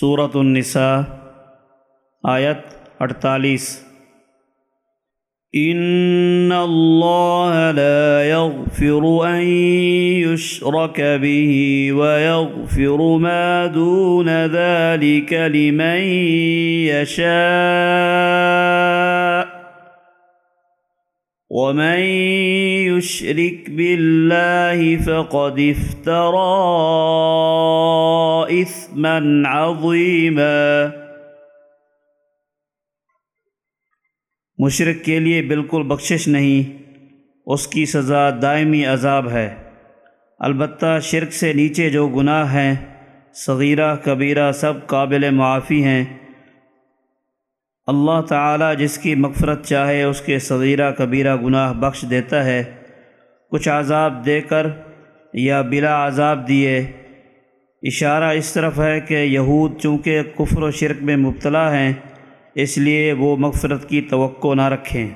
صورت النساء، آیت اڑتالیس ان اللہ لا يغفر ان يشرك به ويغفر ما دون ذلك لمن يشاء ومن يشرك بالله فقد افترى اثما عظيما۔ مشرق کے لیے بالکل بخشش نہیں، اس کی سزا دائمی عذاب ہے۔ البتہ شرک سے نیچے جو گناہ ہیں، صغیرہ، کبیرہ، سب قابل معافی ہیں۔ اللہ تعالیٰ جس کی مغفرت چاہے، اس کے صغیرہ، کبیرہ گناہ بخش دیتا ہے۔ کچھ عذاب دے کر یا بلا عذاب دیے اشارہ اس طرف ہے کہ یہود چونکہ کفر و شرک میں مبتلا ہیں، اس لیے وہ مغفرت کی توقع نہ رکھیں۔